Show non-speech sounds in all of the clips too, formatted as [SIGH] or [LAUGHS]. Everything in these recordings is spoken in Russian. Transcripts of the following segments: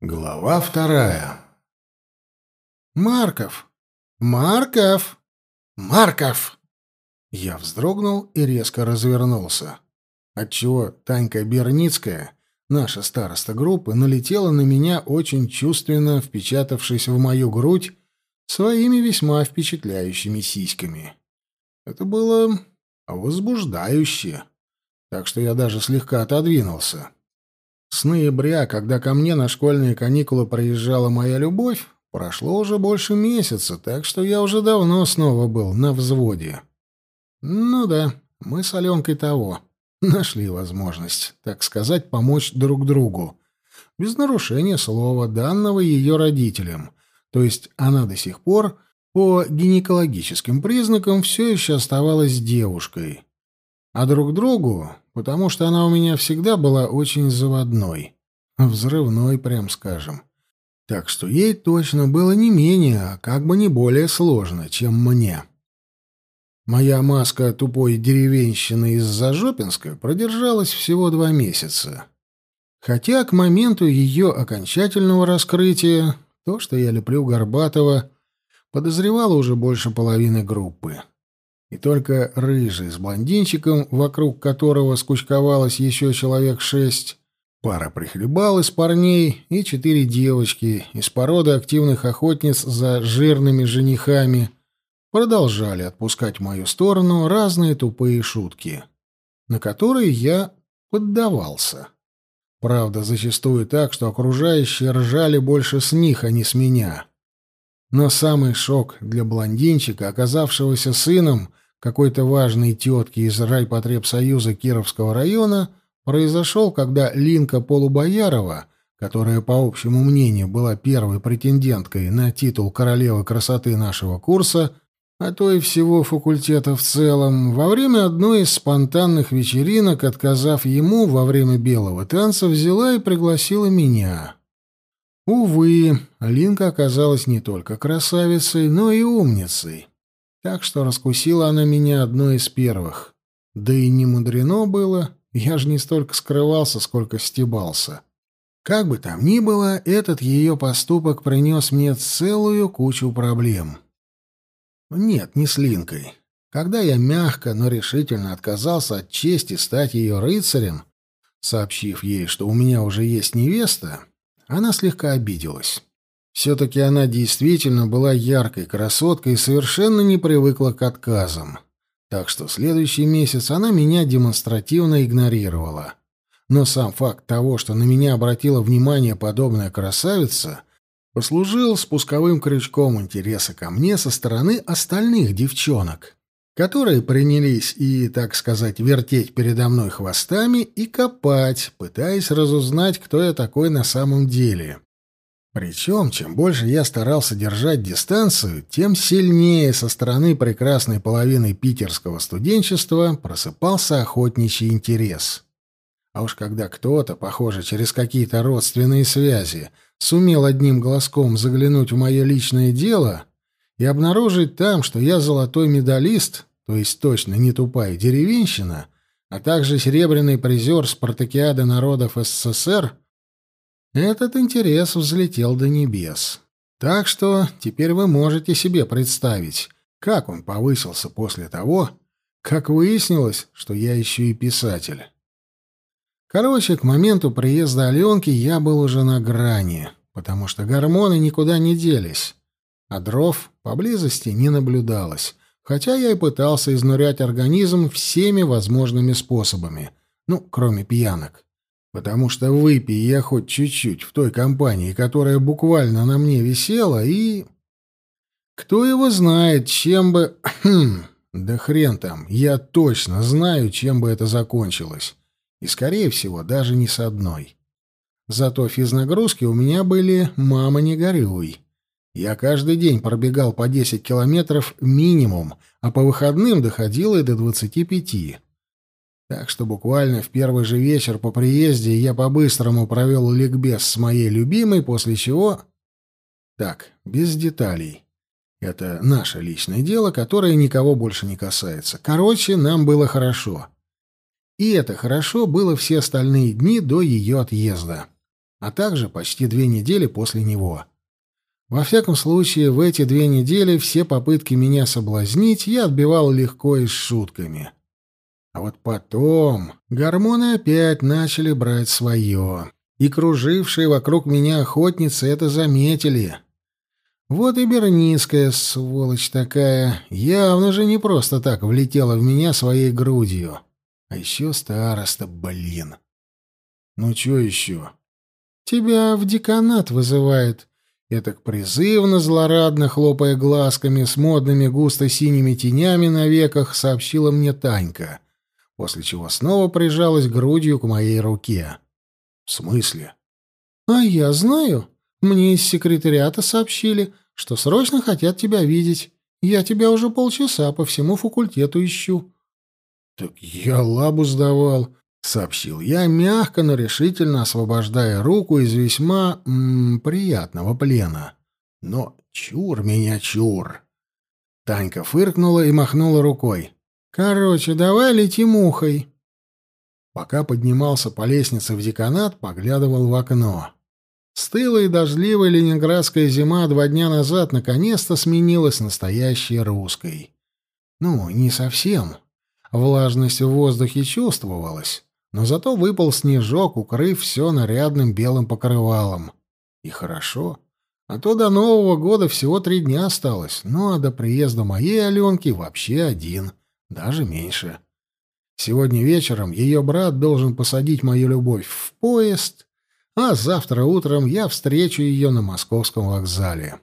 Глава вторая. «Марков! Марков! Марков!» Я вздрогнул и резко развернулся, отчего Танька Берницкая, наша староста группы, налетела на меня очень чувственно, впечатавшись в мою грудь своими весьма впечатляющими сиськами. Это было возбуждающе, так что я даже слегка отодвинулся. С ноября, когда ко мне на школьные каникулы приезжала моя любовь, прошло уже больше месяца, так что я уже давно снова был на взводе. Ну да, мы с Аленкой того. Нашли возможность, так сказать, помочь друг другу. Без нарушения слова, данного ее родителям. То есть она до сих пор по гинекологическим признакам все еще оставалась девушкой. А друг другу потому что она у меня всегда была очень заводной. Взрывной, прям скажем. Так что ей точно было не менее, а как бы не более сложно, чем мне. Моя маска тупой деревенщины из Зажопинска продержалась всего два месяца. Хотя к моменту ее окончательного раскрытия то, что я люблю Горбатова, подозревало уже больше половины группы и только рыжий с блондинчиком, вокруг которого скучковалось еще человек шесть, пара прихлебал из парней и четыре девочки из породы активных охотниц за жирными женихами продолжали отпускать в мою сторону разные тупые шутки, на которые я поддавался. Правда, зачастую так, что окружающие ржали больше с них, а не с меня. Но самый шок для блондинчика, оказавшегося сыном какой-то важной тетки из райпотребсоюза Кировского района, произошел, когда Линка Полубоярова, которая, по общему мнению, была первой претенденткой на титул королевы красоты нашего курса, а то и всего факультета в целом, во время одной из спонтанных вечеринок, отказав ему во время белого танца, взяла и пригласила меня. Увы, Линка оказалась не только красавицей, но и умницей. Так что раскусила она меня одной из первых. Да и не мудрено было, я же не столько скрывался, сколько стебался. Как бы там ни было, этот ее поступок принес мне целую кучу проблем. Нет, не с Линкой. Когда я мягко, но решительно отказался от чести стать ее рыцарем, сообщив ей, что у меня уже есть невеста, она слегка обиделась. Все-таки она действительно была яркой красоткой и совершенно не привыкла к отказам. Так что следующий месяц она меня демонстративно игнорировала. Но сам факт того, что на меня обратила внимание подобная красавица, послужил спусковым крючком интереса ко мне со стороны остальных девчонок, которые принялись и, так сказать, вертеть передо мной хвостами и копать, пытаясь разузнать, кто я такой на самом деле. Причем, чем больше я старался держать дистанцию, тем сильнее со стороны прекрасной половины питерского студенчества просыпался охотничий интерес. А уж когда кто-то, похоже, через какие-то родственные связи, сумел одним глазком заглянуть в мое личное дело и обнаружить там, что я золотой медалист, то есть точно не тупая деревенщина, а также серебряный призер Спартакиады народов СССР — этот интерес взлетел до небес. Так что теперь вы можете себе представить, как он повысился после того, как выяснилось, что я еще и писатель. Короче, к моменту приезда Аленки я был уже на грани, потому что гормоны никуда не делись, а дров поблизости не наблюдалось, хотя я и пытался изнурять организм всеми возможными способами, ну, кроме пьянок. Потому что выпей я хоть чуть-чуть в той компании, которая буквально на мне висела, и... Кто его знает, чем бы... [CLEARS THROAT] Да хрен там, я точно знаю, чем бы это закончилось. И, скорее всего, даже не с одной. Зато физнагрузки у меня были «мама, не горюй». Я каждый день пробегал по 10 километров минимум, а по выходным доходило и до 25. Так что буквально в первый же вечер по приезде я по-быстрому провел ликбез с моей любимой, после чего... Так, без деталей. Это наше личное дело, которое никого больше не касается. Короче, нам было хорошо. И это хорошо было все остальные дни до ее отъезда. а также почти две недели после него. Во всяком случае, в эти две недели все попытки меня соблазнить я отбивал легко и с шутками. А вот потом гормоны опять начали брать свое, и кружившие вокруг меня охотницы это заметили. Вот и Берницкая, сволочь такая, явно же не просто так влетела в меня своей грудью. А еще староста, блин. Ну, что еще? Тебя в деканат вызывает. Я так призывно, злорадно, хлопая глазками с модными густо-синими тенями на веках, сообщила мне Танька, после чего снова прижалась грудью к моей руке. «В смысле?» «А я знаю. Мне из секретариата сообщили, что срочно хотят тебя видеть. Я тебя уже полчаса по всему факультету ищу». «Так я лабу сдавал», — сообщил я, мягко, но решительно освобождая руку из весьма м -м, приятного плена. «Но чур меня, чур!» Танька фыркнула и махнула рукой. «Короче, давай лети мухой». Пока поднимался по лестнице в деканат, поглядывал в окно. Стылая и дождливая ленинградская зима два дня назад наконец-то сменилась настоящей русской. Ну, не совсем. Влажность в воздухе чувствовалась, но зато выпал снежок, укрыв все нарядным белым покрывалом. И хорошо. А то до Нового года всего три дня осталось, ну а до приезда моей Аленки вообще один, даже меньше. Сегодня вечером ее брат должен посадить мою любовь в поезд, а завтра утром я встречу ее на московском вокзале.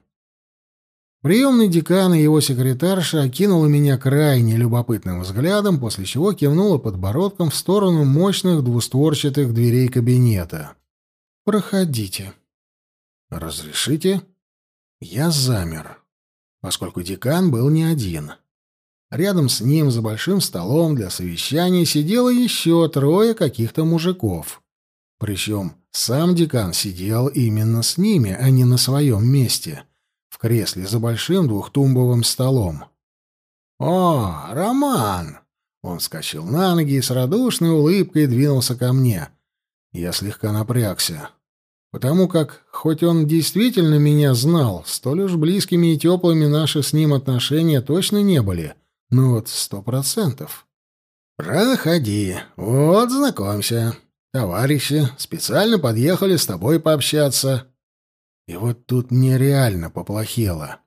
Приемный декан и его секретарша окинула меня крайне любопытным взглядом, после чего кивнула подбородком в сторону мощных двустворчатых дверей кабинета. «Проходите». «Разрешите?» Я замер, поскольку декан был не один. Рядом с ним за большим столом для совещаний сидело еще трое каких-то мужиков. Причем сам декан сидел именно с ними, а не на своем месте — в кресле за большим двухтумбовым столом. «О, Роман!» Он вскочил на ноги и с радушной улыбкой двинулся ко мне. Я слегка напрягся, потому как, хоть он действительно меня знал, столь уж близкими и теплыми наши с ним отношения точно не были, ну вот сто процентов. «Проходи, вот знакомься. Товарищи специально подъехали с тобой пообщаться». И вот тут мне реально поплохело.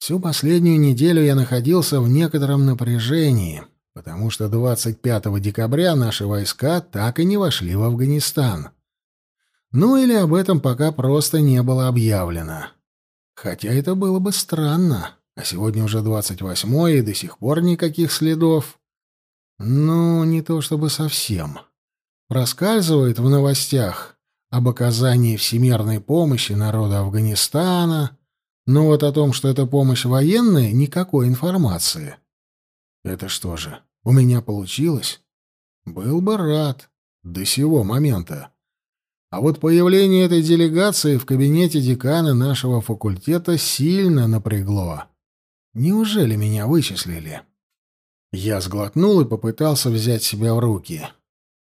Всю последнюю неделю я находился в некотором напряжении, потому что 25 декабря наши войска так и не вошли в Афганистан. Ну или об этом пока просто не было объявлено. Хотя это было бы странно, а сегодня уже 28 и до сих пор никаких следов. Ну, не то чтобы совсем. Проскальзывает в новостях об оказании всемирной помощи народу Афганистана, но вот о том, что это помощь военная, никакой информации. Это что же, у меня получилось? Был бы рад. До сего момента. А вот появление этой делегации в кабинете декана нашего факультета сильно напрягло. Неужели меня вычислили? Я сглотнул и попытался взять себя в руки.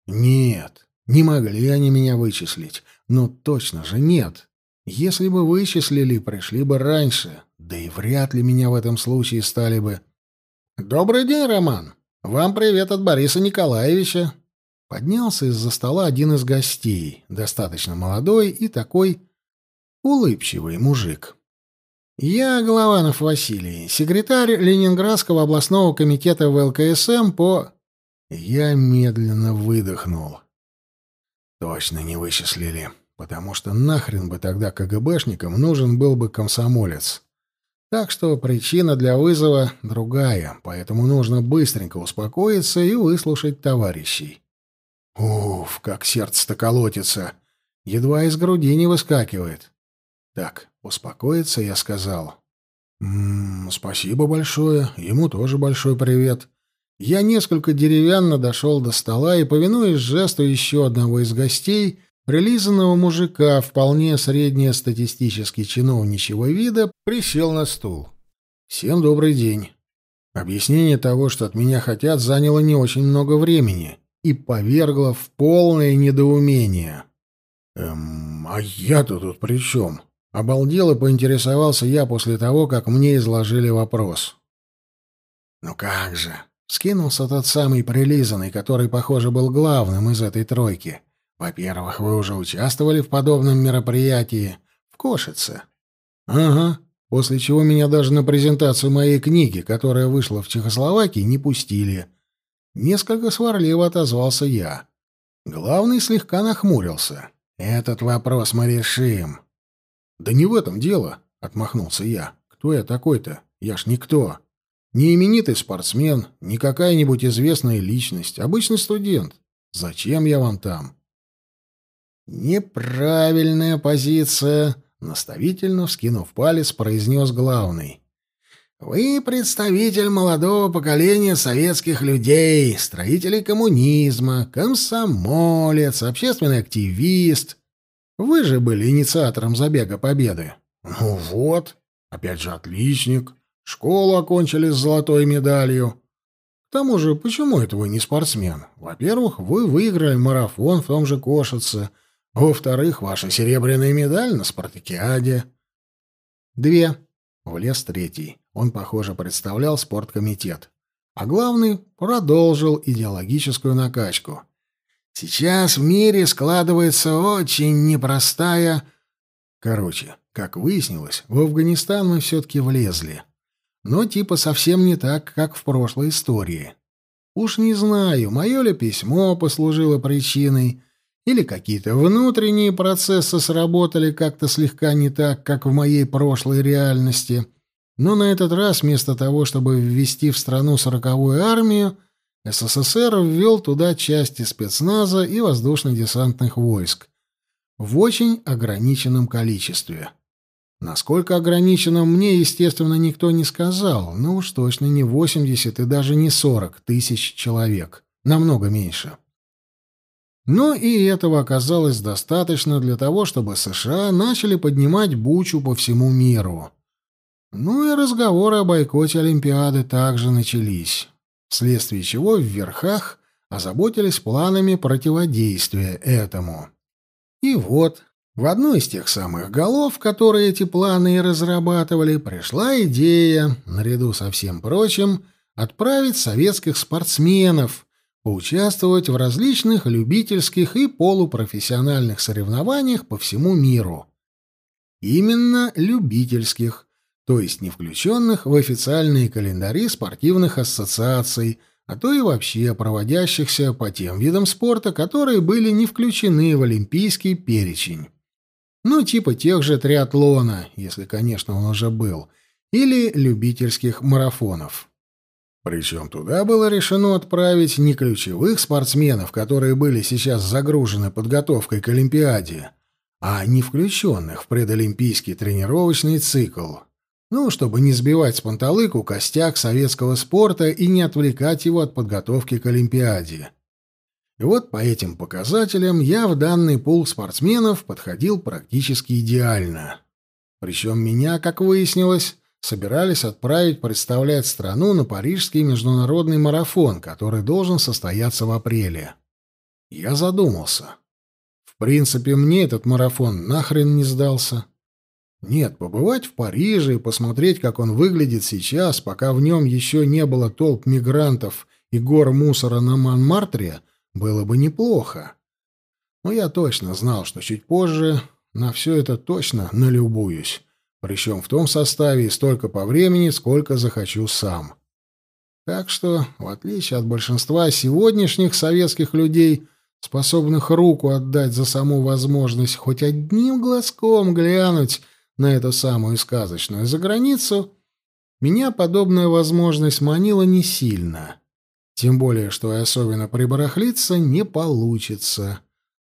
Нет, не могли они меня вычислить. Ну, точно же нет. Если бы вычислили, пришли бы раньше. Да и вряд ли меня в этом случае стали бы... «Добрый день, Роман. Вам привет от Бориса Николаевича». Поднялся из-за стола один из гостей, достаточно молодой и такой улыбчивый мужик. «Я Голованов Василий, секретарь Ленинградского областного комитета ВЛКСМ по...» Я медленно выдохнул. Точно не вычислили, потому что нахрен бы тогда КГБшникам нужен был бы комсомолец. Так что причина для вызова другая, поэтому нужно быстренько успокоиться и выслушать товарищей. Уф, как сердце-то колотится. Едва из груди не выскакивает. Так, успокоиться я сказал. «М -м, спасибо большое, ему тоже большой привет. Я несколько деревянно дошел до стола и, повинуясь жесту еще одного из гостей, прилизанного мужика, вполне среднестатистически чиновничьего вида, присел на стул. «Всем добрый день». Объяснение того, что от меня хотят, заняло не очень много времени и повергло в полное недоумение. «Эм, «А я-то тут при чем?» Обалдел и поинтересовался я после того, как мне изложили вопрос. «Ну как же!» — скинулся тот самый прилизанный, который, похоже, был главным из этой тройки. «Во-первых, вы уже участвовали в подобном мероприятии в Кошице». «Ага», после чего меня даже на презентацию моей книги, которая вышла в Чехословакии, не пустили. Несколько сварливо отозвался я. Главный слегка нахмурился. «Этот вопрос мы решим». «Да не в этом дело», — отмахнулся я. «Кто я такой-то? Я ж никто. Не именитый спортсмен, не какая-нибудь известная личность, обычный студент. Зачем я вам там?» «Неправильная позиция», Наставительно, вскинув палец, произнес главный. «Вы представитель молодого поколения советских людей, строителей коммунизма, комсомолец, общественный активист. Вы же были инициатором забега Победы». «Ну вот, опять же отличник. Школу окончили с золотой медалью. К тому же, почему это вы не спортсмен? Во-первых, вы выиграли марафон в том же Кошице, во-вторых, ваша серебряная медаль на спартакиаде. Две. Влез третий. Он, похоже, представлял спорткомитет. А главный продолжил идеологическую накачку. Сейчас в мире складывается очень непростая... Короче, как выяснилось, в Афганистан мы все-таки влезли. Но типа совсем не так, как в прошлой истории. Уж не знаю, мое ли письмо послужило причиной, или какие-то внутренние процессы сработали как-то слегка не так, как в моей прошлой реальности. Но на этот раз вместо того, чтобы ввести в страну сороковую армию, СССР ввел туда части спецназа и воздушно-десантных войск в очень ограниченном количестве. Насколько ограниченном мне, естественно, никто не сказал, но уж точно не 80 и даже не 40 тысяч человек, намного меньше. Но и этого оказалось достаточно для того, чтобы США начали поднимать бучу по всему миру. Ну и разговоры о бойкоте Олимпиады также начались, вследствие чего в верхах озаботились планами противодействия этому. И вот, в одну из тех самых голов, которые эти планы и разрабатывали, пришла идея, наряду со всем прочим, отправить советских спортсменов – поучаствовать в различных любительских и полупрофессиональных соревнованиях по всему миру. Именно любительских, то есть не включенных в официальные календари спортивных ассоциаций, а то и вообще проводящихся по тем видам спорта, которые были не включены в олимпийский перечень. Ну, типа тех же триатлона, если, конечно, он уже был, или любительских марафонов. Причем туда было решено отправить не ключевых спортсменов, которые были сейчас загружены подготовкой к Олимпиаде, а не включенных в предолимпийский тренировочный цикл. Ну, чтобы не сбивать с панталыку костяк советского спорта и не отвлекать его от подготовки к Олимпиаде. И вот по этим показателям я в данный пул спортсменов подходил практически идеально. Причем меня, как выяснилось, собирались отправить представлять страну на Парижский международный марафон, который должен состояться в апреле. Я задумался. В принципе, мне этот марафон нахрен не сдался. Нет, побывать в Париже и посмотреть, как он выглядит сейчас, пока в нем еще не было толп мигрантов и гор мусора на Монмартре, было бы неплохо. Но я точно знал, что чуть позже на все это точно налюбуюсь причем в том составе и столько по времени, сколько захочу сам. Так что, в отличие от большинства сегодняшних советских людей, способных руку отдать за саму возможность хоть одним глазком глянуть на эту самую сказочную заграницу, меня подобная возможность манила не сильно. Тем более, что и особенно прибарахлиться не получится.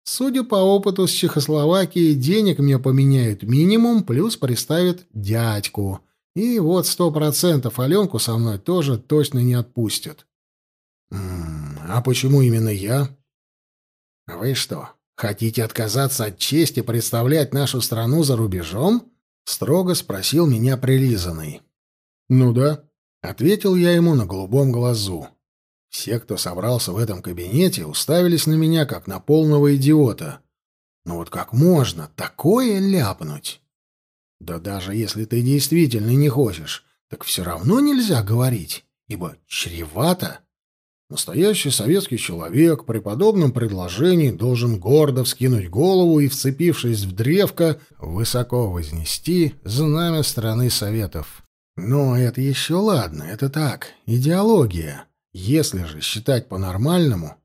Судя по опыту с Чехословакией, денег мне поменяют минимум, плюс приставят дядьку. И вот сто процентов Аленку со мной тоже точно не отпустят. а почему именно я? Вы что, хотите отказаться от чести представлять нашу страну за рубежом? Строго спросил меня прилизанный. Ну да, ответил я ему на голубом глазу. Все, кто собрался в этом кабинете, уставились на меня, как на полного идиота. Ну вот как можно такое ляпнуть? Да даже если ты действительно не хочешь, так все равно нельзя говорить, ибо чревато. Настоящий советский человек при подобном предложении должен гордо вскинуть голову и, вцепившись в древко, высоко вознести знамя страны Советов. Но это еще ладно, это так, идеология. Если же считать по-нормальному,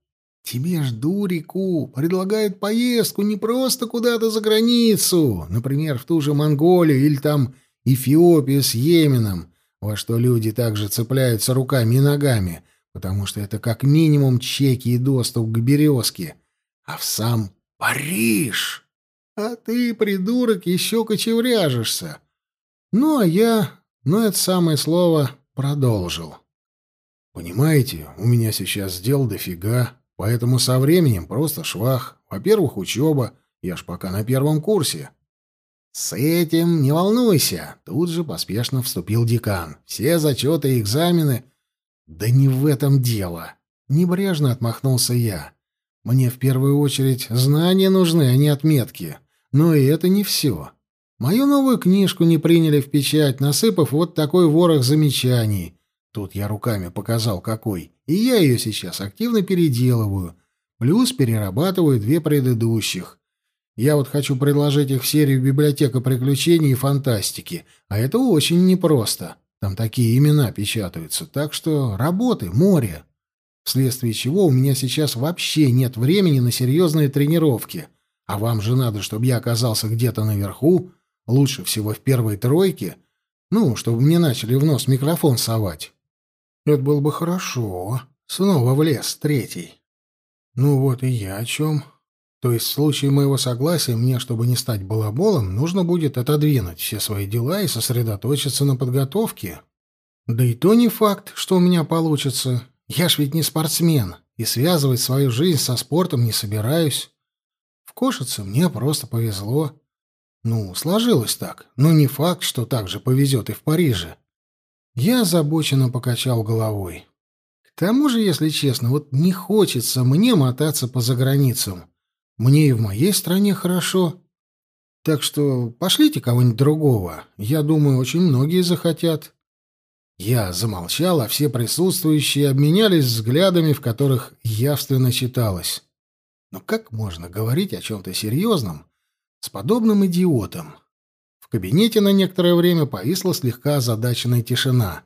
тебе ж дурику предлагают поездку не просто куда-то за границу, например, в ту же Монголию или там Эфиопию с Йеменом, во что люди также цепляются руками и ногами — потому что это как минимум чеки и доступ к березке, а в сам Париж. А ты, придурок, еще кочевряжешься. Ну, а я, ну, это самое слово, продолжил. Понимаете, у меня сейчас дел дофига, поэтому со временем просто швах. Во-первых, учеба, я ж пока на первом курсе. С этим не волнуйся, тут же поспешно вступил декан. Все зачеты и экзамены — «Да не в этом дело!» — небрежно отмахнулся я. «Мне в первую очередь знания нужны, а не отметки. Но и это не все. Мою новую книжку не приняли в печать, насыпав вот такой ворох замечаний. Тут я руками показал какой. И я ее сейчас активно переделываю. Плюс перерабатываю две предыдущих. Я вот хочу предложить их в серию «Библиотека приключений и фантастики», а это очень непросто. Там такие имена печатаются, так что работы море. Вследствие чего у меня сейчас вообще нет времени на серьезные тренировки. А вам же надо, чтобы я оказался где-то наверху, лучше всего в первой тройке, ну, чтобы мне начали в нос микрофон совать. Это было бы хорошо. Снова в лес третий. Ну вот и я о чем. То есть в случае моего согласия мне, чтобы не стать балаболом, нужно будет отодвинуть все свои дела и сосредоточиться на подготовке. Да и то не факт, что у меня получится. Я ж ведь не спортсмен, и связывать свою жизнь со спортом не собираюсь. В Кошице мне просто повезло. Ну, сложилось так, но не факт, что так же повезет и в Париже. Я озабоченно покачал головой. К тому же, если честно, вот не хочется мне мотаться по заграницам. Мне и в моей стране хорошо. Так что пошлите кого-нибудь другого. Я думаю, очень многие захотят. Я замолчал, а все присутствующие обменялись взглядами, в которых явственно читалось. Но как можно говорить о чем-то серьезном с подобным идиотом? В кабинете на некоторое время повисла слегка озадаченная тишина.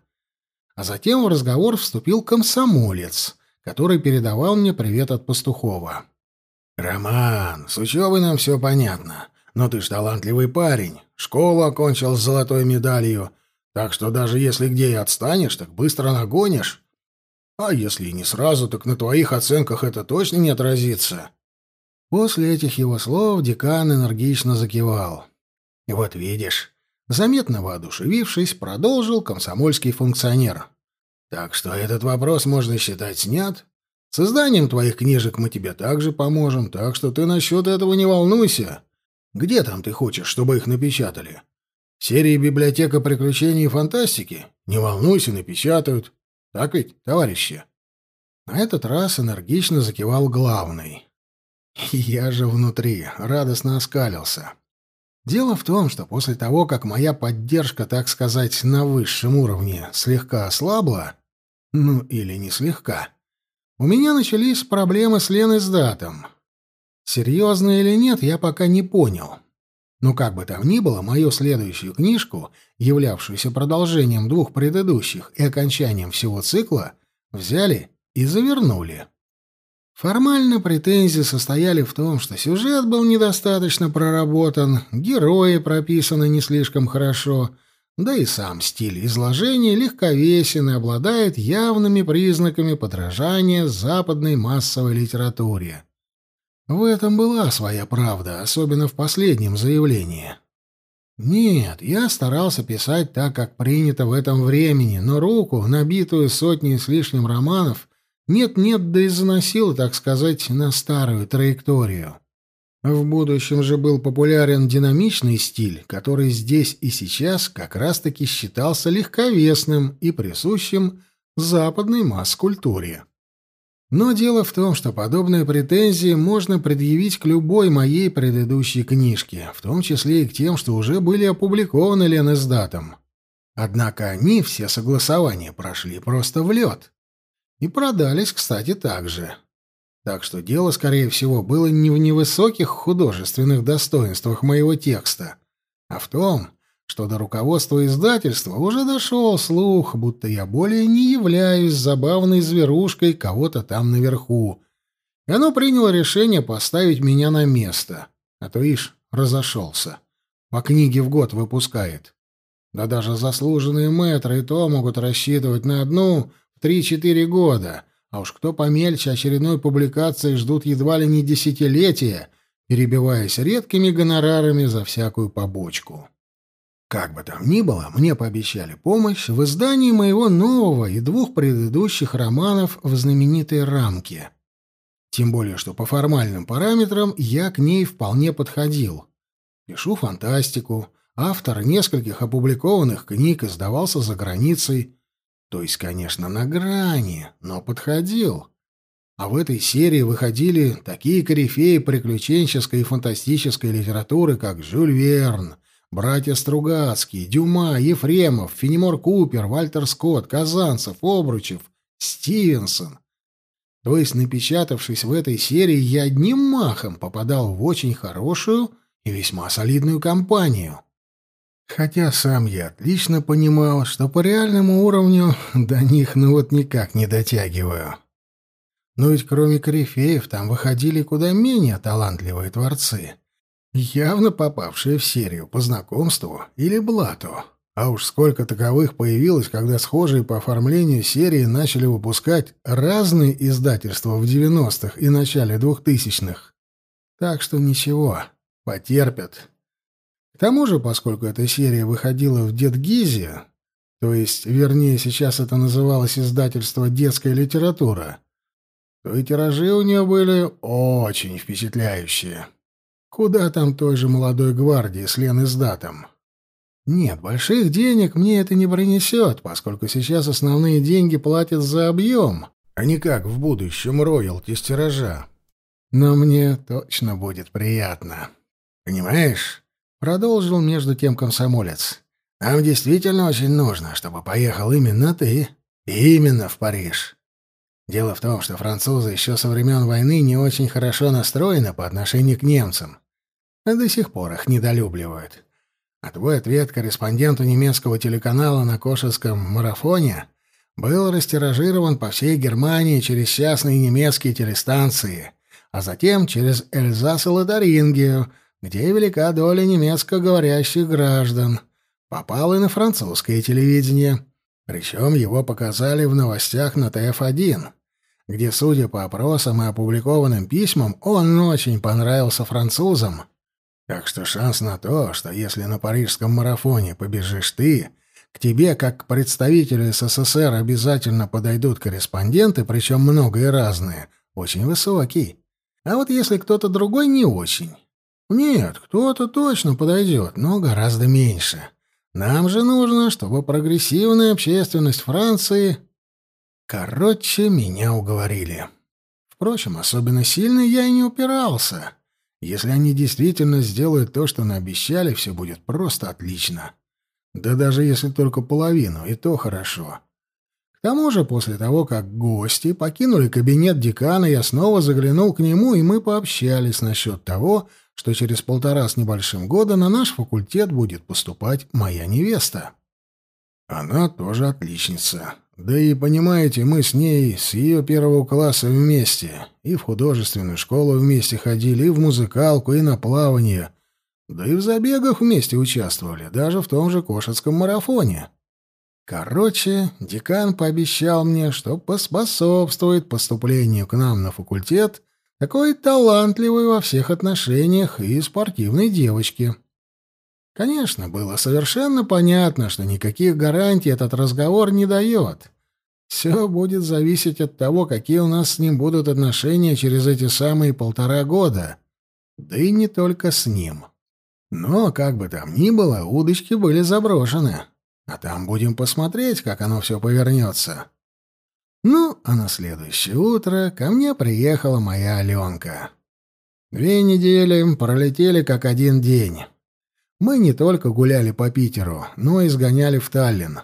А затем в разговор вступил комсомолец, который передавал мне привет от Пастухова. «Роман, с учебой нам все понятно. Но ты ж талантливый парень. Школу окончил с золотой медалью. Так что даже если где и отстанешь, так быстро нагонишь. А если и не сразу, так на твоих оценках это точно не отразится». После этих его слов декан энергично закивал. «Вот видишь». Заметно воодушевившись, продолжил комсомольский функционер. «Так что этот вопрос можно считать снят, с изданием твоих книжек мы тебе также поможем, так что ты насчет этого не волнуйся. Где там ты хочешь, чтобы их напечатали? В серии «Библиотека приключений и фантастики»? Не волнуйся, напечатают. Так ведь, товарищи?» На этот раз энергично закивал главный. [LAUGHS] Я же внутри радостно оскалился. Дело в том, что после того, как моя поддержка, так сказать, на высшем уровне слегка ослабла, ну или не слегка, у меня начались проблемы с Леной с датом. Серьезно или нет, я пока не понял. Но как бы там ни было, мою следующую книжку, являвшуюся продолжением двух предыдущих и окончанием всего цикла, взяли и завернули. Формально претензии состояли в том, что сюжет был недостаточно проработан, герои прописаны не слишком хорошо — да и сам стиль изложения легковесен и обладает явными признаками подражания западной массовой литературе. В этом была своя правда, особенно в последнем заявлении. Нет, я старался писать так, как принято в этом времени, но руку, набитую сотней с лишним романов, нет-нет, да и заносил, так сказать, на старую траекторию. В будущем же был популярен динамичный стиль, который здесь и сейчас как раз-таки считался легковесным и присущим западной масс-культуре. Но дело в том, что подобные претензии можно предъявить к любой моей предыдущей книжке, в том числе и к тем, что уже были опубликованы Ленэсдатом. Однако они все согласования прошли просто в лед. И продались, кстати, так же. Так что дело, скорее всего, было не в невысоких художественных достоинствах моего текста, а в том, что до руководства издательства уже дошел слух, будто я более не являюсь забавной зверушкой кого-то там наверху. И оно приняло решение поставить меня на место. А то, ишь, разошелся. По книге в год выпускает. Да даже заслуженные мэтры и то могут рассчитывать на одну в три-четыре года. А уж кто помельче очередной публикации ждут едва ли не десятилетия, перебиваясь редкими гонорарами за всякую побочку. Как бы там ни было, мне пообещали помощь в издании моего нового и двух предыдущих романов в знаменитой рамке. Тем более, что по формальным параметрам я к ней вполне подходил. Пишу фантастику, автор нескольких опубликованных книг издавался за границей, то есть, конечно, на грани, но подходил. А в этой серии выходили такие корифеи приключенческой и фантастической литературы, как Жюль Верн, Братья Стругацкие, Дюма, Ефремов, Фенемор Купер, Вальтер Скотт, Казанцев, Обручев, Стивенсон. То есть, напечатавшись в этой серии, я одним махом попадал в очень хорошую и весьма солидную компанию. Хотя сам я отлично понимал, что по реальному уровню до них ну вот никак не дотягиваю. Но ведь кроме корифеев там выходили куда менее талантливые творцы явно попавшие в серию по знакомству или блату. А уж сколько таковых появилось, когда схожие по оформлению серии начали выпускать разные издательства в 90-х и начале 2000-х. Так что ничего, потерпят. Тому же, поскольку эта серия выходила в Дедгизе, то есть, вернее, сейчас это называлось издательство «Детская литература», то и тиражи у нее были очень впечатляющие. Куда там той же молодой гвардии с Ленэсдатом? Нет, больших денег мне это не принесет, поскольку сейчас основные деньги платят за объем, а не как в будущем роялти с тиража. Но мне точно будет приятно. Понимаешь? Продолжил между тем комсомолец. Нам действительно очень нужно, чтобы поехал именно ты. Именно в Париж. Дело в том, что французы еще со времен войны не очень хорошо настроены по отношению к немцам а до сих пор их недолюбливают. А твой ответ корреспонденту немецкого телеканала на Кошевском марафоне был растиражирован по всей Германии через частные немецкие телестанции, а затем через Эльзас и Лотарингию, где велика доля немецкоговорящих граждан. Попал и на французское телевидение. Причем его показали в новостях на ТФ-1, где, судя по опросам и опубликованным письмам, он очень понравился французам так что шанс на то, что если на парижском марафоне побежишь ты, к тебе, как к представителю СССР, обязательно подойдут корреспонденты, причем много и разные, очень высокий. А вот если кто-то другой, не очень. Нет, кто-то точно подойдет, но гораздо меньше. Нам же нужно, чтобы прогрессивная общественность Франции... Короче, меня уговорили. Впрочем, особенно сильно я и не упирался. Если они действительно сделают то, что наобещали, все будет просто отлично. Да даже если только половину, и то хорошо. К тому же, после того, как гости покинули кабинет декана, я снова заглянул к нему, и мы пообщались насчет того, что через полтора с небольшим года на наш факультет будет поступать моя невеста. Она тоже отличница. Да и, понимаете, мы с ней, с ее первого класса вместе. И в художественную школу вместе ходили, и в музыкалку, и на плавание. Да и в забегах вместе участвовали, даже в том же Кошецком марафоне. Короче, декан пообещал мне, что поспособствует поступлению к нам на факультет такой талантливой во всех отношениях и спортивной девочки. Конечно, было совершенно понятно, что никаких гарантий этот разговор не дает. Все будет зависеть от того, какие у нас с ним будут отношения через эти самые полтора года. Да и не только с ним. Но, как бы там ни было, удочки были заброшены. А там будем посмотреть, как оно все повернется. Ну, а на следующее утро ко мне приехала моя Аленка. Две недели пролетели как один день. Мы не только гуляли по Питеру, но и сгоняли в Таллин.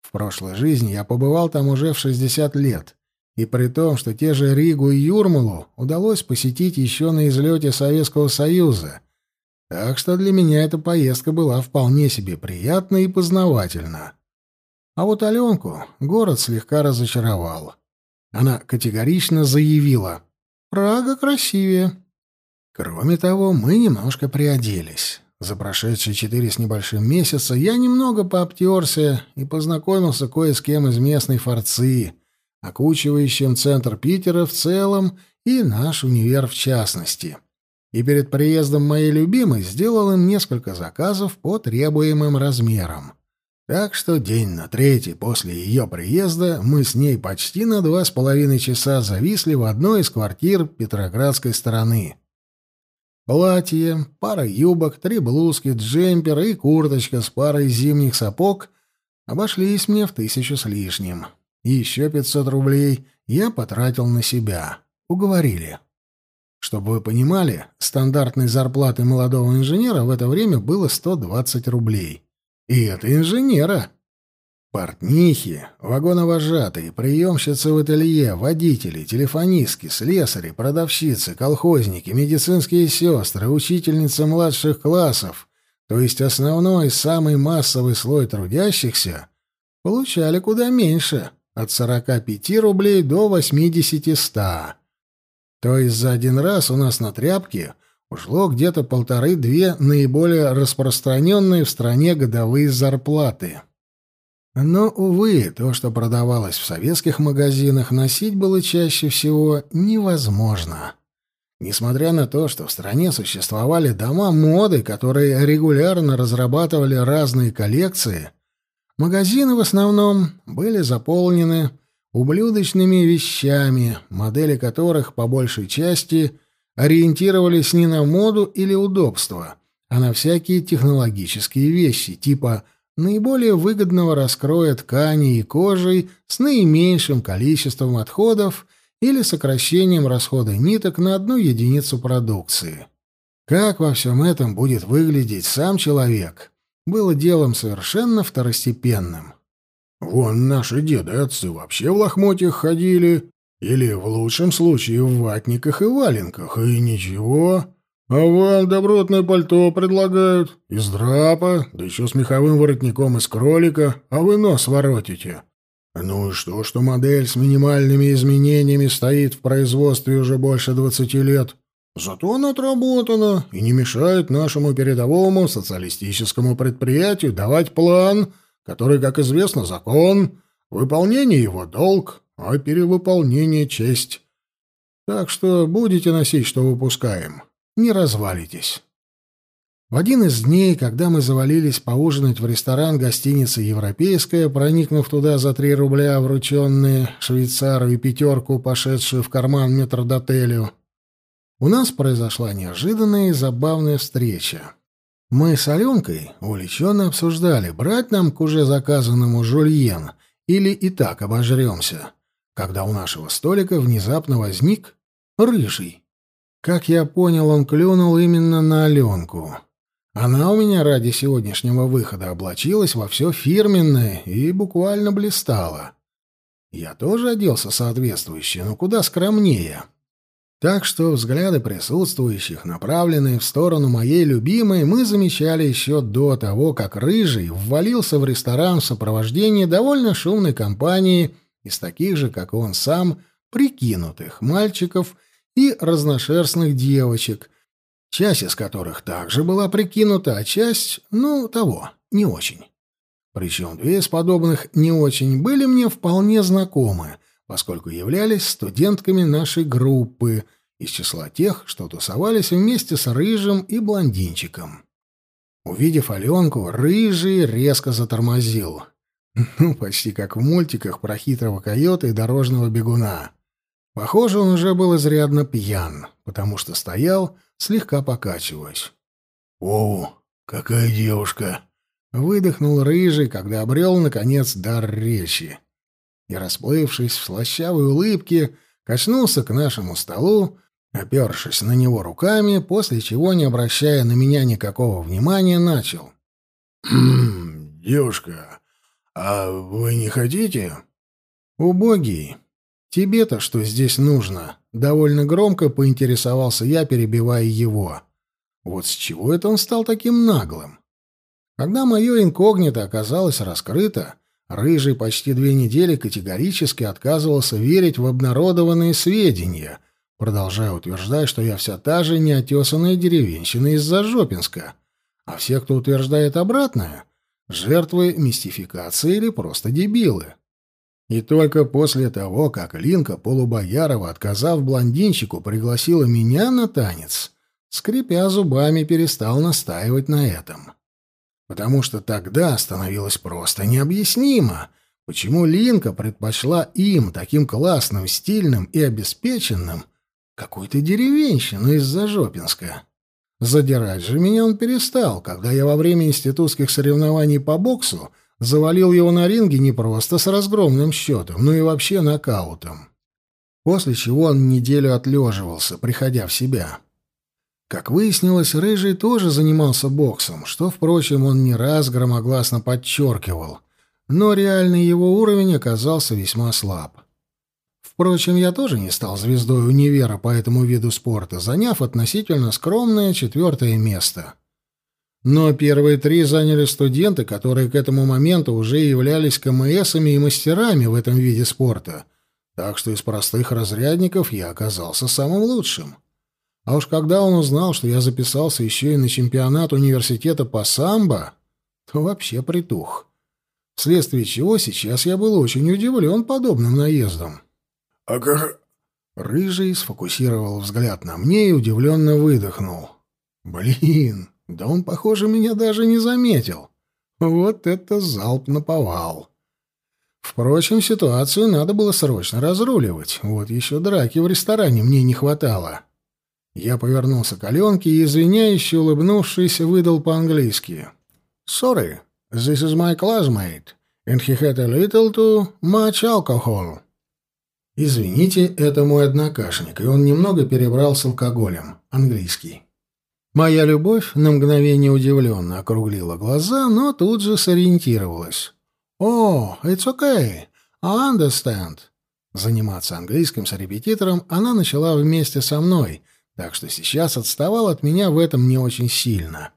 В прошлой жизни я побывал там уже в 60 лет. И при том, что те же Ригу и Юрмалу удалось посетить еще на излете Советского Союза. Так что для меня эта поездка была вполне себе приятна и познавательна. А вот Аленку город слегка разочаровал. Она категорично заявила «Прага красивее». Кроме того, мы немножко приоделись. За прошедшие четыре с небольшим месяца я немного пообтерся и познакомился кое с кем из местной форцы, окучивающим центр Питера в целом и наш универ в частности. И перед приездом моей любимой сделал им несколько заказов по требуемым размерам. Так что день на третий после ее приезда мы с ней почти на два с половиной часа зависли в одной из квартир Петроградской стороны. Платье, пара юбок, три блузки, джемпер и курточка с парой зимних сапог обошлись мне в тысячу с лишним. Еще пятьсот рублей я потратил на себя. Уговорили. Чтобы вы понимали, стандартной зарплаты молодого инженера в это время было 120 рублей. И это инженера. Портнихи, вагоновожатые, приемщицы в ателье, водители, телефонистки, слесари, продавщицы, колхозники, медицинские сестры, учительницы младших классов, то есть основной, самый массовый слой трудящихся, получали куда меньше, от 45 рублей до 80-100. То есть за один раз у нас на тряпки – ушло где-то полторы-две наиболее распространенные в стране годовые зарплаты. Но, увы, то, что продавалось в советских магазинах, носить было чаще всего невозможно. Несмотря на то, что в стране существовали дома моды, которые регулярно разрабатывали разные коллекции, магазины в основном были заполнены ублюдочными вещами, модели которых по большей части – ориентировались не на моду или удобство, а на всякие технологические вещи, типа наиболее выгодного раскроя ткани и кожи с наименьшим количеством отходов или сокращением расхода ниток на одну единицу продукции. Как во всем этом будет выглядеть сам человек, было делом совершенно второстепенным. «Вон наши деды отцы вообще в лохмотьях ходили», или, в лучшем случае, в ватниках и валенках, и ничего. А вам добротное пальто предлагают, из драпа, да еще с меховым воротником из кролика, а вы нос воротите. Ну и что, что модель с минимальными изменениями стоит в производстве уже больше двадцати лет? Зато она отработана и не мешает нашему передовому социалистическому предприятию давать план, который, как известно, закон, выполнение его долг, а перевыполнение — честь. Так что будете носить, что выпускаем. Не развалитесь. В один из дней, когда мы завалились поужинать в ресторан гостиницы «Европейская», проникнув туда за три рубля, врученные швейцару и пятерку, пошедшую в карман метрдотелю, у нас произошла неожиданная и забавная встреча. Мы с Аленкой увлеченно обсуждали, брать нам к уже заказанному жульен или и так обожремся когда у нашего столика внезапно возник рыжий. Как я понял, он клюнул именно на Аленку. Она у меня ради сегодняшнего выхода облачилась во все фирменное и буквально блистала. Я тоже оделся соответствующе, но куда скромнее. Так что взгляды присутствующих, направленные в сторону моей любимой, мы замечали еще до того, как Рыжий ввалился в ресторан в сопровождении довольно шумной компании — из таких же, как он сам, прикинутых мальчиков и разношерстных девочек, часть из которых также была прикинута, а часть, ну, того, не очень. Причем две из подобных «не очень» были мне вполне знакомы, поскольку являлись студентками нашей группы из числа тех, что тусовались вместе с Рыжим и Блондинчиком. Увидев Аленку, Рыжий резко затормозил — [LAUGHS] Ну, почти как в мультиках про хитрого койота и дорожного бегуна. Похоже, он уже был изрядно пьян, потому что стоял, слегка покачиваясь. «О, какая девушка!» — выдохнул рыжий, когда обрел, наконец, дар речи. и, расплывшись в слащавой улыбке, качнулся к нашему столу, опершись на него руками, после чего, не обращая на меня никакого внимания, начал. «Хм, девушка, а вы не хотите?» «Убогий, тебе-то что здесь нужно?» Довольно громко поинтересовался я, перебивая его. Вот с чего это он стал таким наглым? Когда мое инкогнито оказалось раскрыто, Рыжий почти две недели категорически отказывался верить в обнародованные сведения, продолжая утверждать, что я вся та же неотесанная деревенщина из Зажопинска, а все, кто утверждает обратное, жертвы мистификации или просто дебилы. И только после того, как Линка Полубоярова, отказав блондинчику, пригласила меня на танец, скрипя зубами, перестал настаивать на этом. Потому что тогда становилось просто необъяснимо, почему Линка предпочла им, таким классным, стильным и обеспеченным, какой-то деревенщину из Зажопинска. Задирать же меня он перестал, когда я во время институтских соревнований по боксу завалил его на ринге не просто с разгромным счетом, но и вообще нокаутом. После чего он неделю отлеживался, приходя в себя. Как выяснилось, Рыжий тоже занимался боксом, что, впрочем, он не раз громогласно подчеркивал, но реальный его уровень оказался весьма слаб. Впрочем, я тоже не стал звездой универа по этому виду спорта, заняв относительно скромное четвертое место. Но первые три заняли студенты, которые к этому моменту уже являлись КМСами и мастерами в этом виде спорта, так что из простых разрядников я оказался самым лучшим. А уж когда он узнал, что я записался еще и на чемпионат университета по самбо, то вообще притух. Вследствие чего сейчас я был очень удивлен подобным наездом. — А как... Рыжий сфокусировал взгляд на мне и удивленно выдохнул. «Блин, да он, похоже, меня даже не заметил. Вот это залп наповал!» Впрочем, ситуацию надо было срочно разруливать. Вот еще драки в ресторане мне не хватало. Я повернулся к Аленке и, извиняюще улыбнувшись, выдал по-английски. «Sorry, this is my classmate, and he had a little too much alcohol». «Извините, это мой однокашник, и он немного перебрал с алкоголем. Английский». Моя любовь на мгновение удивленно округлила глаза, но тут же сориентировалась. «О, oh, it's okay. I understand». Заниматься английским с репетитором она начала вместе со мной — так что сейчас отставал от меня в этом не очень сильно.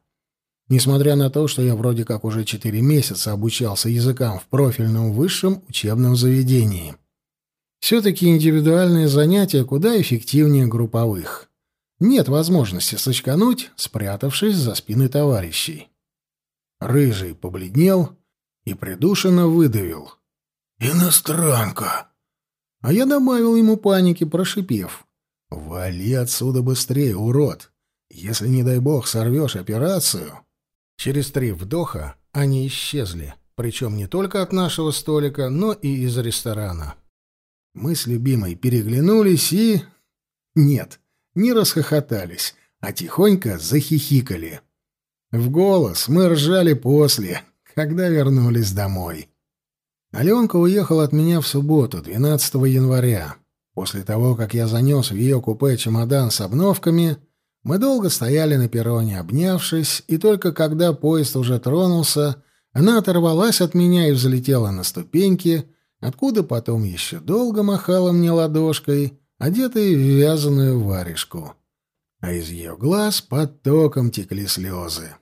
Несмотря на то, что я вроде как уже четыре месяца обучался языкам в профильном высшем учебном заведении. Все-таки индивидуальные занятия куда эффективнее групповых. Нет возможности сочкануть, спрятавшись за спины товарищей. Рыжий побледнел и придушенно выдавил. «Иностранка!» А я добавил ему паники, прошипев. «Вали отсюда быстрее, урод! Если, не дай бог, сорвешь операцию...» Через три вдоха они исчезли, причем не только от нашего столика, но и из ресторана. Мы с любимой переглянулись и... Нет, не расхохотались, а тихонько захихикали. В голос мы ржали после, когда вернулись домой. Аленка уехала от меня в субботу, 12 января. После того, как я занес в ее купе чемодан с обновками, мы долго стояли на перроне, обнявшись, и только когда поезд уже тронулся, она оторвалась от меня и взлетела на ступеньки, откуда потом еще долго махала мне ладошкой, одетой в вязаную варежку. А из ее глаз потоком текли слезы.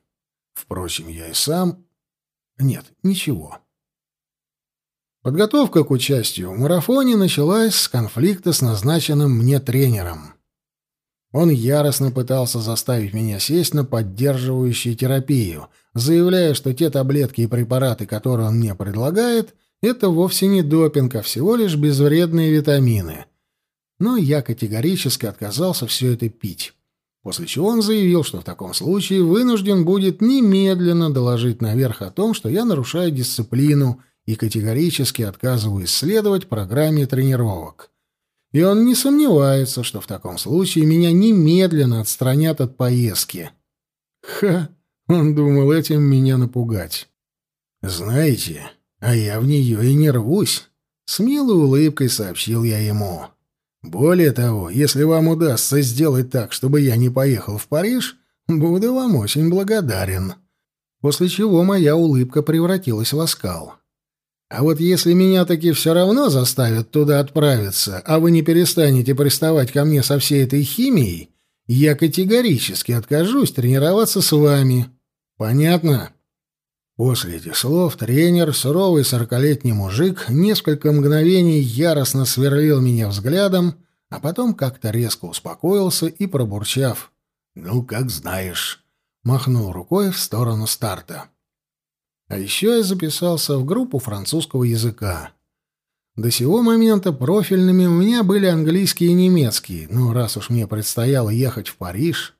Впрочем, я и сам... Нет, ничего. Подготовка к участию в марафоне началась с конфликта с назначенным мне тренером. Он яростно пытался заставить меня сесть на поддерживающую терапию, заявляя, что те таблетки и препараты, которые он мне предлагает, это вовсе не допинг, а всего лишь безвредные витамины. Но я категорически отказался все это пить. После чего он заявил, что в таком случае вынужден будет немедленно доложить наверх о том, что я нарушаю дисциплину и категорически отказываюсь следовать программе тренировок. И он не сомневается, что в таком случае меня немедленно отстранят от поездки. Ха, он думал этим меня напугать. Знаете, а я в нее и не рвусь. С милой улыбкой сообщил я ему. Более того, если вам удастся сделать так, чтобы я не поехал в Париж, буду вам очень благодарен. После чего моя улыбка превратилась в оскал. А вот если меня таки все равно заставят туда отправиться, а вы не перестанете приставать ко мне со всей этой химией, я категорически откажусь тренироваться с вами. Понятно? После этих слов тренер, суровый сорокалетний мужик, несколько мгновений яростно сверлил меня взглядом, а потом как-то резко успокоился и, пробурчав «Ну, как знаешь», махнул рукой в сторону старта. А еще я записался в группу французского языка. До сего момента профильными у меня были английский и немецкий, но раз уж мне предстояло ехать в Париж,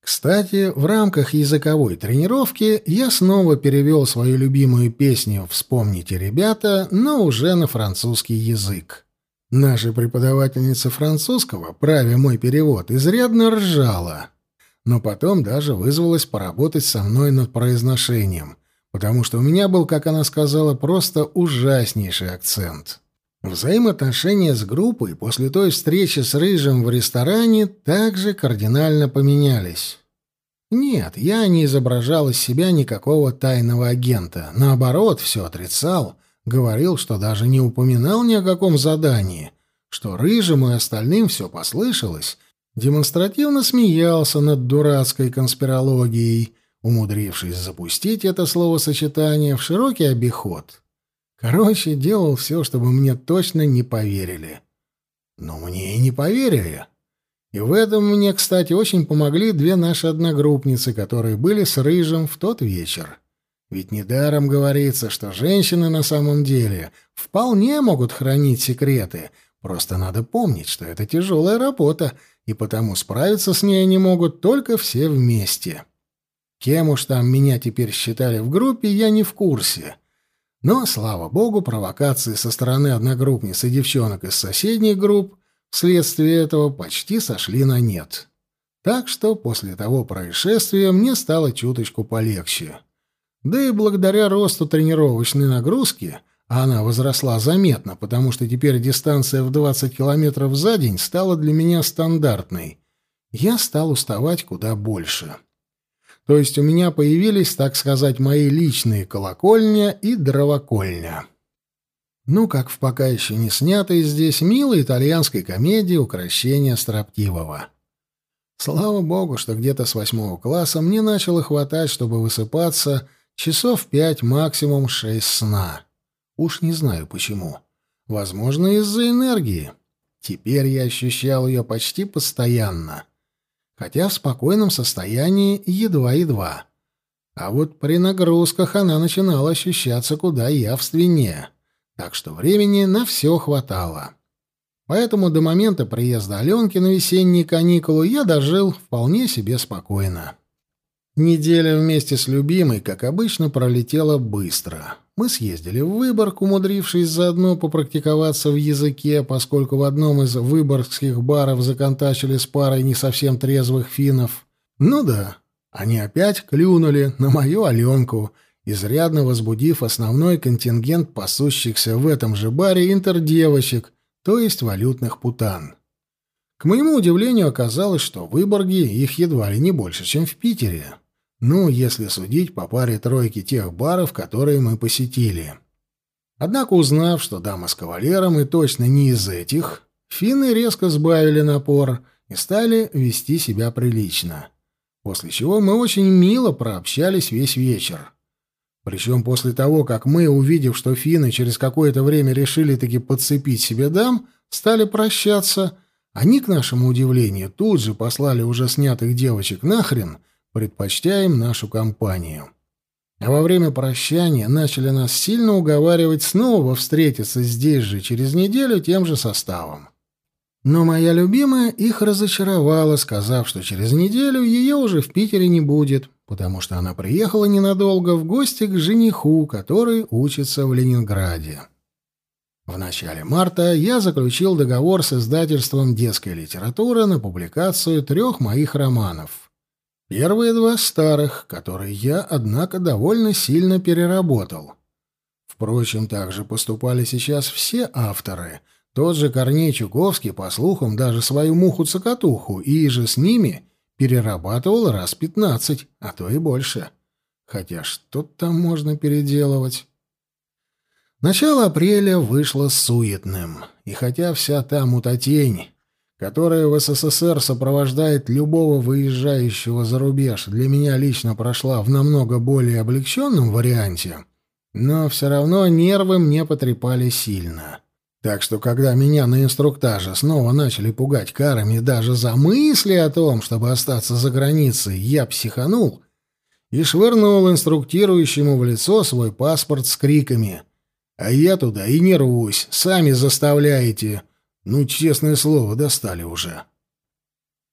кстати, в рамках языковой тренировки я снова перевел свою любимую песню «Вспомните, ребята», но уже на французский язык. Наша преподавательница французского, правя мой перевод, изрядно ржала, но потом даже вызвалась поработать со мной над произношением, потому что у меня был, как она сказала, просто ужаснейший акцент. Взаимоотношения с группой после той встречи с Рыжим в ресторане также кардинально поменялись. Нет, я не изображал из себя никакого тайного агента. Наоборот, все отрицал. Говорил, что даже не упоминал ни о каком задании. Что Рыжему и остальным все послышалось. Демонстративно смеялся над дурацкой конспирологией, умудрившись запустить это словосочетание в широкий обиход. Короче, делал все, чтобы мне точно не поверили. Но мне и не поверили. И в этом мне, кстати, очень помогли две наши одногруппницы, которые были с Рыжим в тот вечер. Ведь недаром говорится, что женщины на самом деле вполне могут хранить секреты, просто надо помнить, что это тяжелая работа, и потому справиться с ней они могут только все вместе. Кем уж там меня теперь считали в группе, я не в курсе. Но, слава богу, провокации со стороны одногруппниц и девчонок из соседних групп вследствие этого почти сошли на нет. Так что после того происшествия мне стало чуточку полегче. Да и благодаря росту тренировочной нагрузки, а она возросла заметно, потому что теперь дистанция в 20 километров за день стала для меня стандартной, я стал уставать куда больше. То есть у меня появились, так сказать, мои личные колокольня и дровокольня. Ну, как в пока еще не снятой здесь милой итальянской комедии «Укращение строптивого». Слава богу, что где-то с восьмого класса мне начало хватать, чтобы высыпаться часов пять, максимум шесть сна. Уж не знаю почему. Возможно, из-за энергии. Теперь я ощущал ее почти постоянно хотя в спокойном состоянии едва-едва. А вот при нагрузках она начинала ощущаться куда явственнее, так что времени на все хватало. Поэтому до момента приезда Аленки на весенние каникулы я дожил вполне себе спокойно. Неделя вместе с любимой, как обычно, пролетела быстро. Мы съездили в Выборг, умудрившись заодно попрактиковаться в языке, поскольку в одном из выборгских баров законтачили с парой не совсем трезвых финнов. Ну да, они опять клюнули на мою Аленку, изрядно возбудив основной контингент пасущихся в этом же баре интердевочек, то есть валютных путан. К моему удивлению оказалось, что в Выборге их едва ли не больше, чем в Питере. Ну, если судить по паре тройки тех баров, которые мы посетили. Однако, узнав, что дама с кавалером и точно не из этих, финны резко сбавили напор и стали вести себя прилично. После чего мы очень мило прообщались весь вечер. Причем после того, как мы, увидев, что финны через какое-то время решили таки подцепить себе дам, стали прощаться, они, к нашему удивлению, тут же послали уже снятых девочек нахрен — предпочтя нашу компанию. А во время прощания начали нас сильно уговаривать снова встретиться здесь же через неделю тем же составом. Но моя любимая их разочаровала, сказав, что через неделю ее уже в Питере не будет, потому что она приехала ненадолго в гости к жениху, который учится в Ленинграде. В начале марта я заключил договор с издательством детской литературы на публикацию трех моих романов — Первые два старых, которые я, однако, довольно сильно переработал. Впрочем, так же поступали сейчас все авторы. Тот же Корней Чуковский, по слухам, даже свою муху-цокотуху и же с ними перерабатывал раз пятнадцать, а то и больше. Хотя что там можно переделывать? Начало апреля вышло суетным, и хотя вся та мутатень, которая в СССР сопровождает любого выезжающего за рубеж, для меня лично прошла в намного более облегченном варианте, но все равно нервы мне потрепали сильно. Так что, когда меня на инструктаже снова начали пугать карами даже за мысли о том, чтобы остаться за границей, я психанул и швырнул инструктирующему в лицо свой паспорт с криками — а я туда и не рвусь, сами заставляете. Ну, честное слово, достали уже.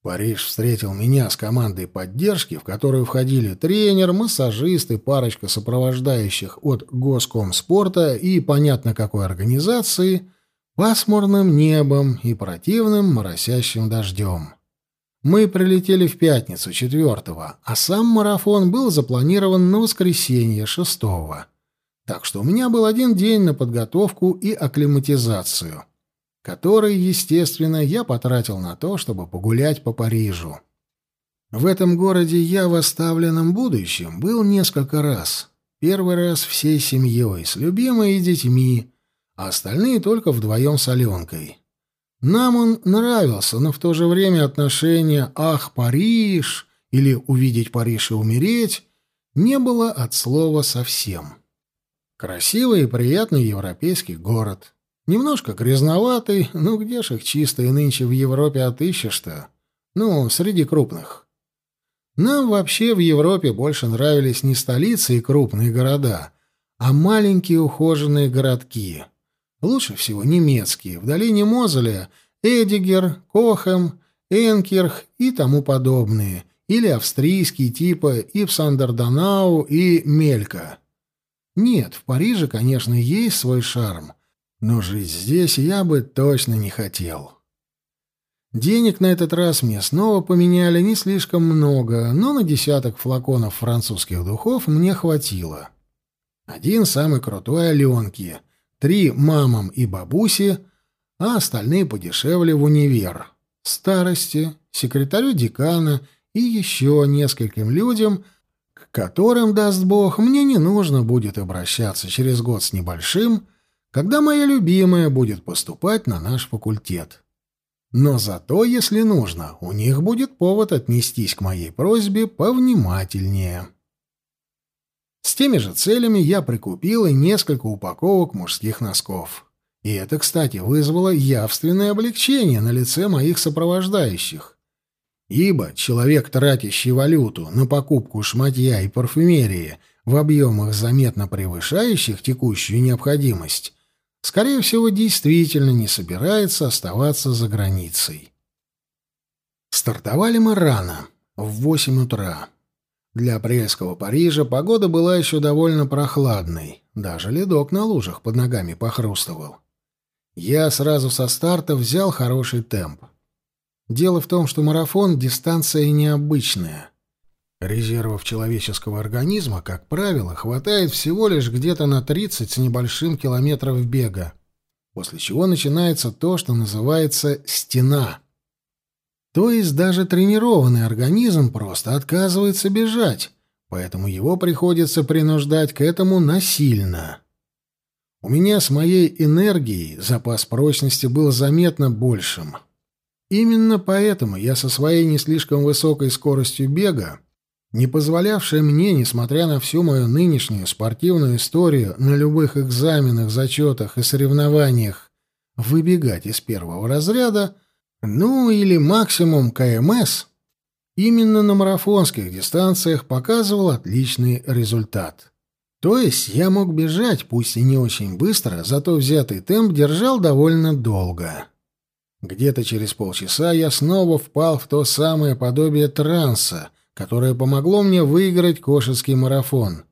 Париж встретил меня с командой поддержки, в которую входили тренер, массажист и парочка сопровождающих от Госкомспорта и понятно какой организации, пасмурным небом и противным моросящим дождем. Мы прилетели в пятницу, четвертого, а сам марафон был запланирован на воскресенье, шестого. Так что у меня был один день на подготовку и акклиматизацию, который, естественно, я потратил на то, чтобы погулять по Парижу. В этом городе я в оставленном будущем был несколько раз. Первый раз всей семьей, с любимой и детьми, а остальные только вдвоем с Аленкой. Нам он нравился, но в то же время отношение «Ах, Париж!» или «Увидеть Париж и умереть» не было от слова совсем. Красивый и приятный европейский город. Немножко грязноватый, ну где ж их чистые нынче в Европе отыщешь-то? Ну, среди крупных. Нам вообще в Европе больше нравились не столицы и крупные города, а маленькие ухоженные городки. Лучше всего немецкие, в долине Мозеля, Эдигер, Кохем, Энкирх и тому подобные, или австрийские типа Ипсандерданау и Мелька. Нет, в Париже, конечно, есть свой шарм, но жить здесь я бы точно не хотел. Денег на этот раз мне снова поменяли не слишком много, но на десяток флаконов французских духов мне хватило. Один самый крутой Аленки, три мамам и бабуси, а остальные подешевле в универ. Старости, секретарю декана и еще нескольким людям — которым, даст Бог, мне не нужно будет обращаться через год с небольшим, когда моя любимая будет поступать на наш факультет. Но зато, если нужно, у них будет повод отнестись к моей просьбе повнимательнее. С теми же целями я прикупил и несколько упаковок мужских носков. И это, кстати, вызвало явственное облегчение на лице моих сопровождающих. Ибо человек, тратящий валюту на покупку шматья и парфюмерии в объемах, заметно превышающих текущую необходимость, скорее всего, действительно не собирается оставаться за границей. Стартовали мы рано, в восемь утра. Для апрельского Парижа погода была еще довольно прохладной, даже ледок на лужах под ногами похрустывал. Я сразу со старта взял хороший темп. Дело в том, что марафон — дистанция необычная. Резервов человеческого организма, как правило, хватает всего лишь где-то на 30 с небольшим километров бега, после чего начинается то, что называется «стена». То есть даже тренированный организм просто отказывается бежать, поэтому его приходится принуждать к этому насильно. У меня с моей энергией запас прочности был заметно большим. Именно поэтому я со своей не слишком высокой скоростью бега, не позволявшей мне, несмотря на всю мою нынешнюю спортивную историю на любых экзаменах, зачетах и соревнованиях, выбегать из первого разряда, ну или максимум КМС, именно на марафонских дистанциях показывал отличный результат. То есть я мог бежать, пусть и не очень быстро, зато взятый темп держал довольно долго. Где-то через полчаса я снова впал в то самое подобие транса, которое помогло мне выиграть кошечский марафон.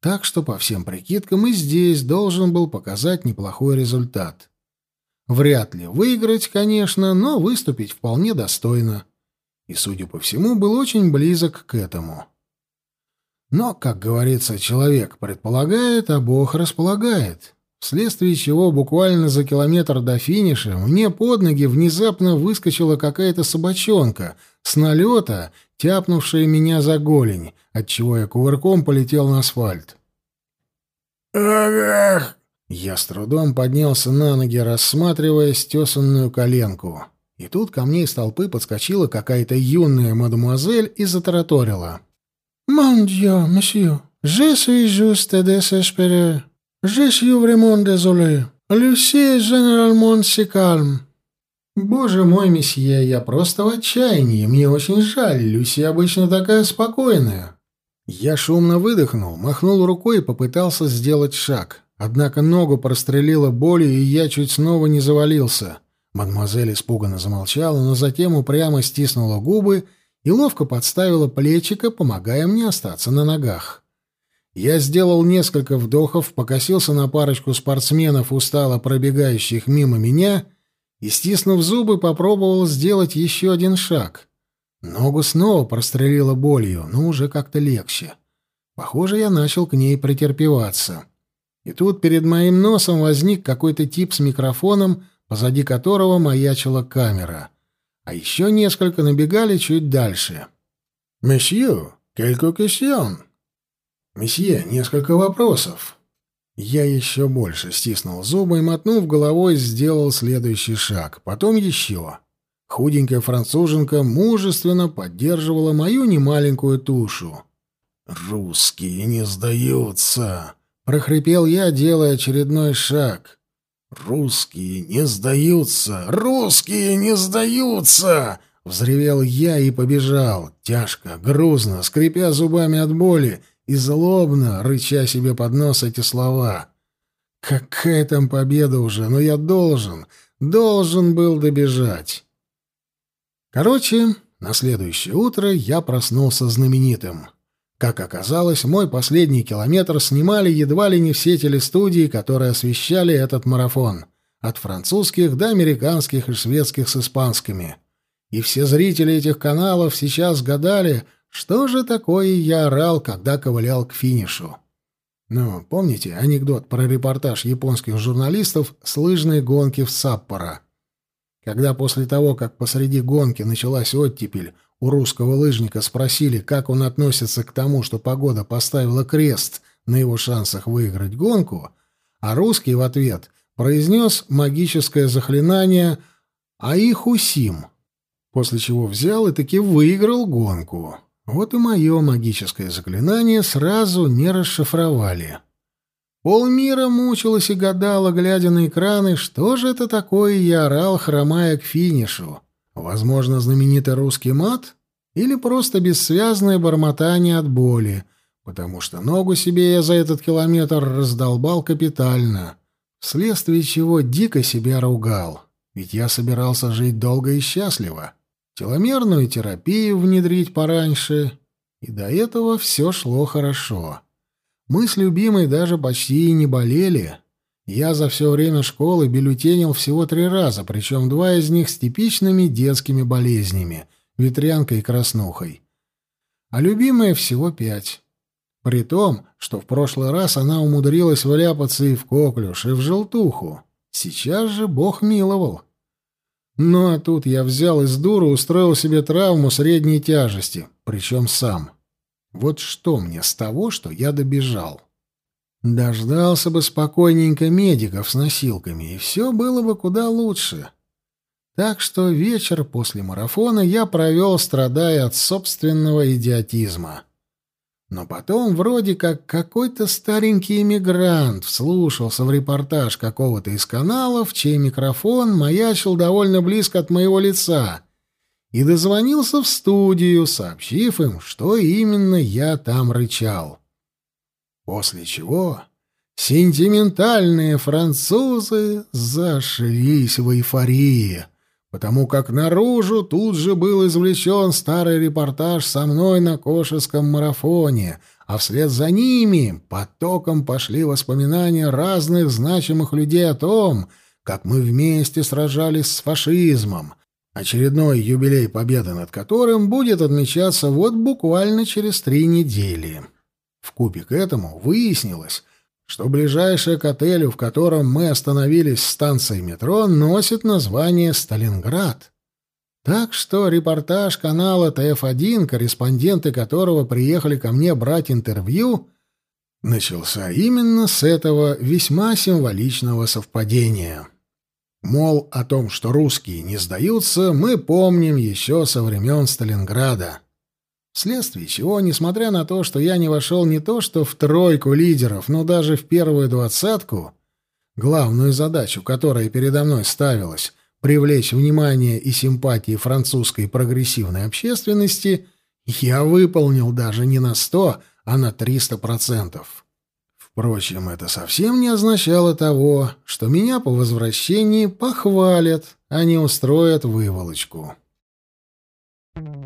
Так что, по всем прикидкам, и здесь должен был показать неплохой результат. Вряд ли выиграть, конечно, но выступить вполне достойно. И, судя по всему, был очень близок к этому. Но, как говорится, человек предполагает, а Бог располагает. Вследствие чего буквально за километр до финиша мне под ноги внезапно выскочила какая-то собачонка с налета, тяпнувшая меня за голень, отчего я кувырком полетел на асфальт. «Ах!» Я с трудом поднялся на ноги, рассматривая стесанную коленку. И тут ко мне из толпы подскочила какая-то юная мадемуазель и затараторила. «Mon Dieu, monsieur, je suis juste désespéré. Suis vraiment désolé. Люси si calme». «Боже мой, месье, я просто в отчаянии. Мне очень жаль. Люси обычно такая спокойная». Я шумно выдохнул, махнул рукой и попытался сделать шаг. Однако ногу прострелила болью, и я чуть снова не завалился. Мадемуазель испуганно замолчала, но затем упрямо стиснула губы и ловко подставила плечико, помогая мне остаться на ногах. Я сделал несколько вдохов, покосился на парочку спортсменов, устало пробегающих мимо меня, и, стиснув зубы, попробовал сделать еще один шаг. Ногу снова прострелила болью, но уже как-то легче. Похоже, я начал к ней претерпеваться. И тут перед моим носом возник какой-то тип с микрофоном, позади которого маячила камера. А еще несколько набегали чуть дальше. «Месье, quelque question?» «Месье, несколько вопросов». Я еще больше стиснул зубы и, мотнув головой, сделал следующий шаг, потом еще. Худенькая француженка мужественно поддерживала мою немаленькую тушу. «Русские не сдаются!» — прохрипел я, делая очередной шаг. «Русские не сдаются! Русские не сдаются!» Взревел я и побежал, тяжко, грузно, скрипя зубами от боли и злобно, рыча себе под нос эти слова. Какая там победа уже, но я должен, должен был добежать. Короче, на следующее утро я проснулся знаменитым. Как оказалось, мой последний километр снимали едва ли не все телестудии, которые освещали этот марафон, от французских до американских и шведских с испанскими. И все зрители этих каналов сейчас гадали, что же такое я орал, когда ковылял к финишу. Ну, помните анекдот про репортаж японских журналистов с лыжной гонки в Саппоро? Когда после того, как посреди гонки началась оттепель, у русского лыжника спросили, как он относится к тому, что погода поставила крест на его шансах выиграть гонку, а русский в ответ произнес магическое заклинание «Аихусим», после чего взял и таки выиграл гонку. Вот и мое магическое заклинание сразу не расшифровали. Полмира мучилась и гадала, глядя на экраны, что же это такое я орал, хромая к финишу. Возможно, знаменитый русский мат? Или просто бессвязное бормотание от боли, потому что ногу себе я за этот километр раздолбал капитально, вследствие чего дико себя ругал, ведь я собирался жить долго и счастливо, теломерную терапию внедрить пораньше, и до этого все шло хорошо. Мы с любимой даже почти и не болели, я за все время школы бюллетенил всего три раза, причем два из них с типичными детскими болезнями — ветрянкой и краснухой. А любимая всего пять. При том, что в прошлый раз она умудрилась вляпаться и в коклюш, и в желтуху. Сейчас же Бог миловал. Ну а тут я взял из дуры устроил себе травму средней тяжести, причем сам. Вот что мне с того, что я добежал? Дождался бы спокойненько медиков с носилками, и все было бы куда лучше. Так что вечер после марафона я провел, страдая от собственного идиотизма. Но потом вроде как какой-то старенький иммигрант вслушался в репортаж какого-то из каналов, чей микрофон маячил довольно близко от моего лица, и дозвонился в студию, сообщив им, что именно я там рычал. После чего сентиментальные французы зашлись в эйфории, потому как наружу тут же был извлечен старый репортаж со мной на Кошеском марафоне, а вслед за ними потоком пошли воспоминания разных значимых людей о том, как мы вместе сражались с фашизмом, очередной юбилей победы над которым будет отмечаться вот буквально через три недели. Вкупе к этому выяснилось, что ближайшая к отелю, в котором мы остановились, станция метро, носит название «Сталинград». Так что репортаж канала ТФ-1, корреспонденты которого приехали ко мне брать интервью, начался именно с этого весьма символичного совпадения. Мол, о том, что русские не сдаются, мы помним еще со времен Сталинграда. Вследствие чего, несмотря на то, что я не вошел не то что в тройку лидеров, но даже в первую двадцатку, главную задачу, которая передо мной ставилась — привлечь внимание и симпатии французской прогрессивной общественности, я выполнил даже не на сто, а на триста процентов. Впрочем, это совсем не означало того, что меня по возвращении похвалят, а не устроят выволочку. Thank you.